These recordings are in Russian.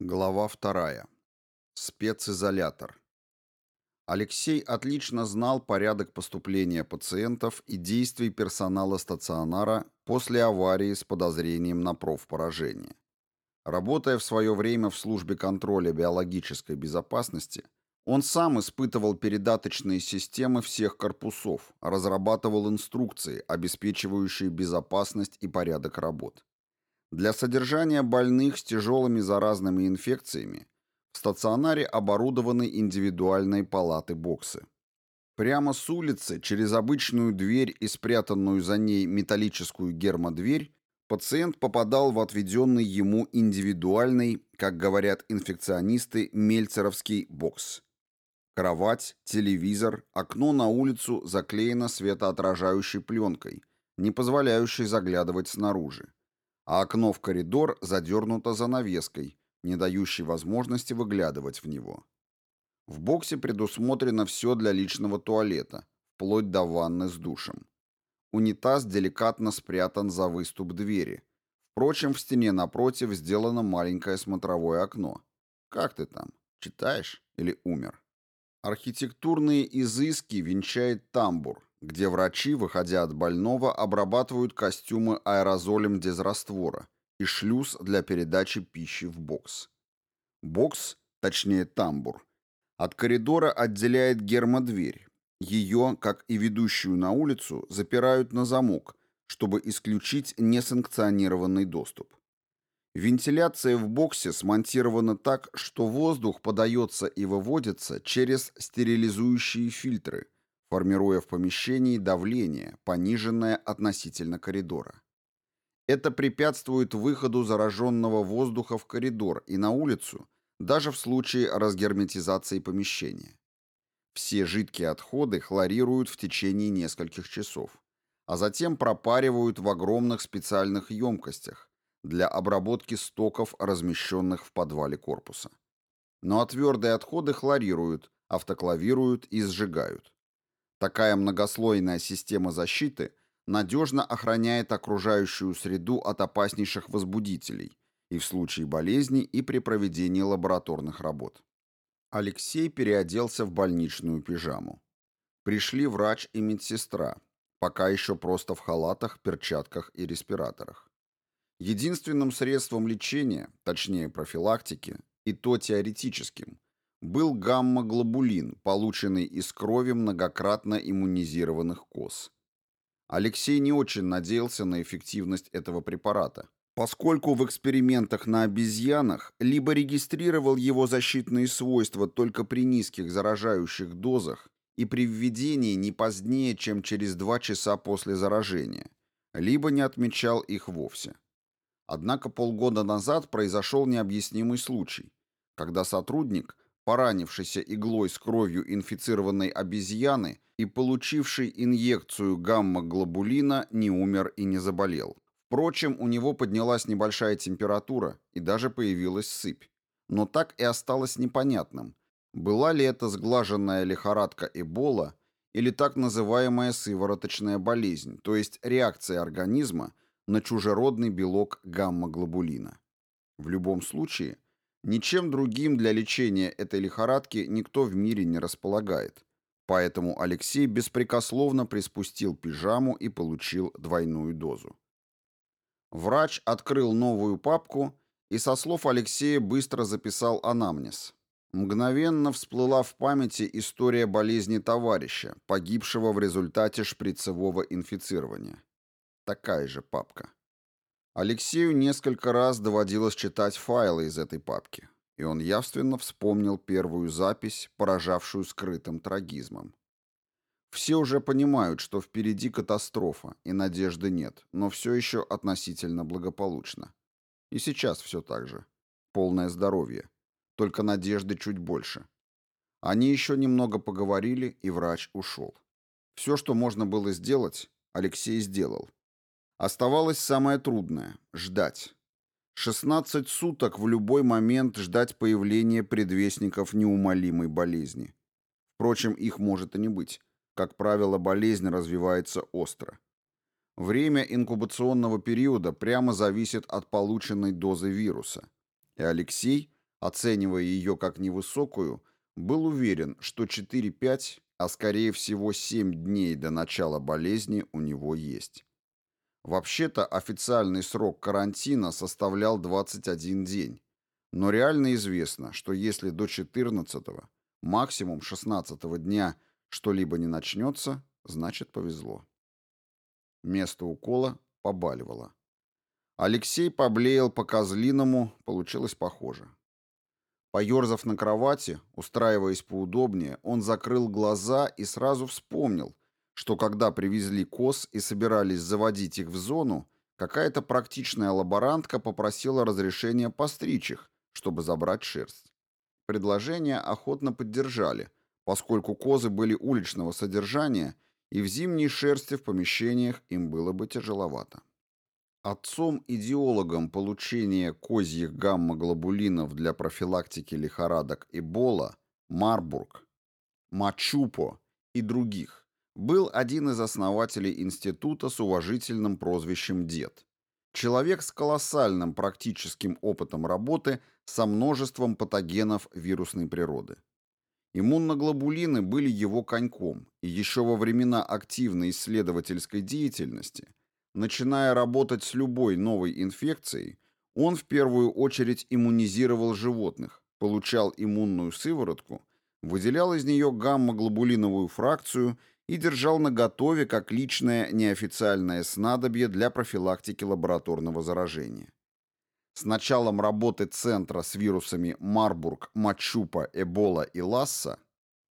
Глава вторая. Специзолятор. Алексей отлично знал порядок поступления пациентов и действий персонала стационара после аварии с подозрением на профпоражение. Работая в свое время в службе контроля биологической безопасности, он сам испытывал передаточные системы всех корпусов, разрабатывал инструкции, обеспечивающие безопасность и порядок работ. Для содержания больных с тяжелыми заразными инфекциями в стационаре оборудованы индивидуальные палаты-боксы. Прямо с улицы, через обычную дверь и спрятанную за ней металлическую гермодверь, пациент попадал в отведенный ему индивидуальный, как говорят инфекционисты, мельцеровский бокс. Кровать, телевизор, окно на улицу заклеено светоотражающей пленкой, не позволяющей заглядывать снаружи а окно в коридор задернуто занавеской, не дающей возможности выглядывать в него. В боксе предусмотрено все для личного туалета, вплоть до ванны с душем. Унитаз деликатно спрятан за выступ двери. Впрочем, в стене напротив сделано маленькое смотровое окно. Как ты там? Читаешь или умер? Архитектурные изыски венчает тамбур, где врачи, выходя от больного, обрабатывают костюмы аэрозолем дезраствора и шлюз для передачи пищи в бокс. Бокс, точнее тамбур, от коридора отделяет гермодверь. Ее, как и ведущую на улицу, запирают на замок, чтобы исключить несанкционированный доступ. Вентиляция в боксе смонтирована так, что воздух подается и выводится через стерилизующие фильтры – формируя в помещении давление, пониженное относительно коридора. Это препятствует выходу зараженного воздуха в коридор и на улицу, даже в случае разгерметизации помещения. Все жидкие отходы хлорируют в течение нескольких часов, а затем пропаривают в огромных специальных емкостях для обработки стоков, размещенных в подвале корпуса. Ну а твердые отходы хлорируют, автоклавируют и сжигают. Такая многослойная система защиты надежно охраняет окружающую среду от опаснейших возбудителей и в случае болезни, и при проведении лабораторных работ. Алексей переоделся в больничную пижаму. Пришли врач и медсестра, пока еще просто в халатах, перчатках и респираторах. Единственным средством лечения, точнее профилактики, и то теоретическим, был гамма-глобулин, полученный из крови многократно иммунизированных коз. Алексей не очень надеялся на эффективность этого препарата, поскольку в экспериментах на обезьянах либо регистрировал его защитные свойства только при низких заражающих дозах и при введении не позднее, чем через 2 часа после заражения, либо не отмечал их вовсе. Однако полгода назад произошел необъяснимый случай, когда сотрудник – поранившийся иглой с кровью инфицированной обезьяны и получивший инъекцию гамма-глобулина, не умер и не заболел. Впрочем, у него поднялась небольшая температура и даже появилась сыпь. Но так и осталось непонятным, была ли это сглаженная лихорадка Эбола или так называемая сывороточная болезнь, то есть реакция организма на чужеродный белок гамма-глобулина. В любом случае – Ничем другим для лечения этой лихорадки никто в мире не располагает. Поэтому Алексей беспрекословно приспустил пижаму и получил двойную дозу. Врач открыл новую папку и, со слов Алексея, быстро записал анамнез. Мгновенно всплыла в памяти история болезни товарища, погибшего в результате шприцевого инфицирования. Такая же папка. Алексею несколько раз доводилось читать файлы из этой папки, и он явственно вспомнил первую запись, поражавшую скрытым трагизмом. Все уже понимают, что впереди катастрофа, и надежды нет, но все еще относительно благополучно. И сейчас все так же. Полное здоровье. Только надежды чуть больше. Они еще немного поговорили, и врач ушел. Все, что можно было сделать, Алексей сделал. Оставалось самое трудное — ждать. 16 суток в любой момент ждать появления предвестников неумолимой болезни. Впрочем, их может и не быть. Как правило, болезнь развивается остро. Время инкубационного периода прямо зависит от полученной дозы вируса. И Алексей, Оценивая ее как невысокую, был уверен, что 4-5, а скорее всего 7 дней до начала болезни у него есть. Вообще-то официальный срок карантина составлял 21 день, но реально известно, что если до 14 максимум 16 дня что-либо не начнется, значит повезло. Место укола побаливало. Алексей поблеял по-козлиному, получилось похоже. Поерзав на кровати, устраиваясь поудобнее, он закрыл глаза и сразу вспомнил, что когда привезли коз и собирались заводить их в зону, какая-то практичная лаборантка попросила разрешения постричь их, чтобы забрать шерсть. Предложение охотно поддержали, поскольку козы были уличного содержания, и в зимней шерсти в помещениях им было бы тяжеловато. Отцом-идеологом получения козьих гамма-глобулинов для профилактики лихорадок Эбола, Марбург, Мачупо и других был один из основателей института с уважительным прозвищем «Дед». Человек с колоссальным практическим опытом работы со множеством патогенов вирусной природы. Иммуноглобулины были его коньком, и еще во времена активной исследовательской деятельности – Начиная работать с любой новой инфекцией, он в первую очередь иммунизировал животных, получал иммунную сыворотку, выделял из нее гамма-глобулиновую фракцию и держал наготове как личное неофициальное снадобье для профилактики лабораторного заражения. С началом работы центра с вирусами Марбург, Мачупа, Эбола и Ласса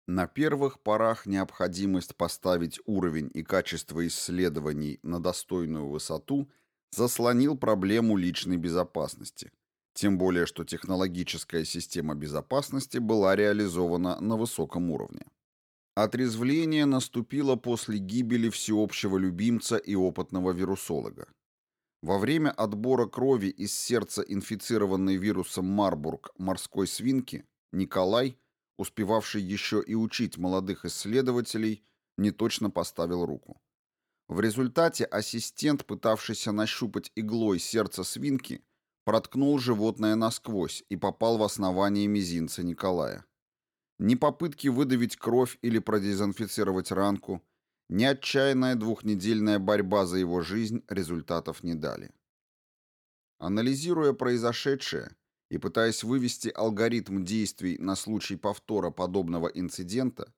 на первых порах необходимость поставить уровень и качество исследований на достойную высоту заслонил проблему личной безопасности, тем более что технологическая система безопасности была реализована на высоком уровне. Отрезвление наступило после гибели всеобщего любимца и опытного вирусолога. Во время отбора крови из сердца инфицированной вирусом Марбург морской свинки Николай успевавший еще и учить молодых исследователей, не точно поставил руку. В результате ассистент, пытавшийся нащупать иглой сердце свинки, проткнул животное насквозь и попал в основание мизинца Николая. Ни попытки выдавить кровь или продезинфицировать ранку, ни отчаянная двухнедельная борьба за его жизнь результатов не дали. Анализируя произошедшее, и пытаясь вывести алгоритм действий на случай повтора подобного инцидента,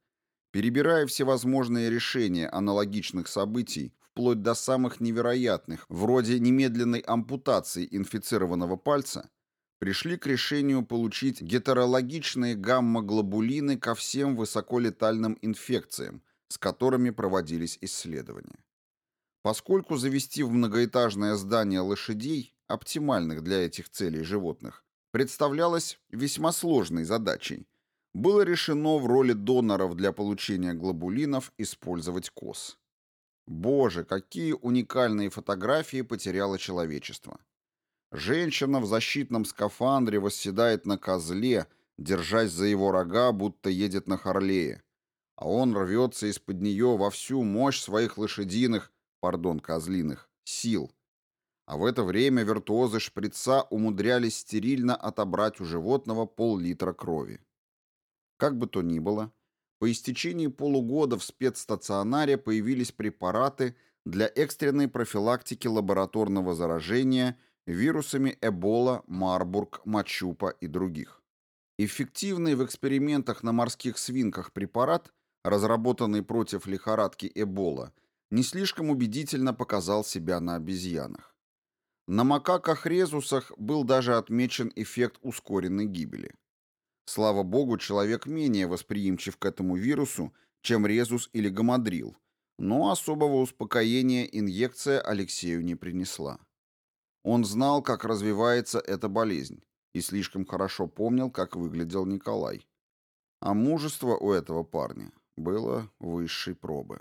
перебирая всевозможные решения аналогичных событий, вплоть до самых невероятных, вроде немедленной ампутации инфицированного пальца, пришли к решению получить гетерологичные гамма-глобулины ко всем высоколетальным инфекциям, с которыми проводились исследования. Поскольку завести в многоэтажное здание лошадей, оптимальных для этих целей животных, представлялось весьма сложной задачей. Было решено в роли доноров для получения глобулинов использовать коз. Боже, какие уникальные фотографии потеряло человечество. Женщина в защитном скафандре восседает на козле, держась за его рога, будто едет на Харлее. А он рвется из-под нее во всю мощь своих лошадиных, пардон, козлиных, сил. А в это время виртуозы шприца умудрялись стерильно отобрать у животного пол-литра крови. Как бы то ни было, по истечении полугода в спецстационаре появились препараты для экстренной профилактики лабораторного заражения вирусами Эбола, Марбург, Мачупа и других. Эффективный в экспериментах на морских свинках препарат, разработанный против лихорадки Эбола, не слишком убедительно показал себя на обезьянах. На макаках-резусах был даже отмечен эффект ускоренной гибели. Слава богу, человек менее восприимчив к этому вирусу, чем резус или гамадрил, но особого успокоения инъекция Алексею не принесла. Он знал, как развивается эта болезнь, и слишком хорошо помнил, как выглядел Николай. А мужество у этого парня было высшей пробы.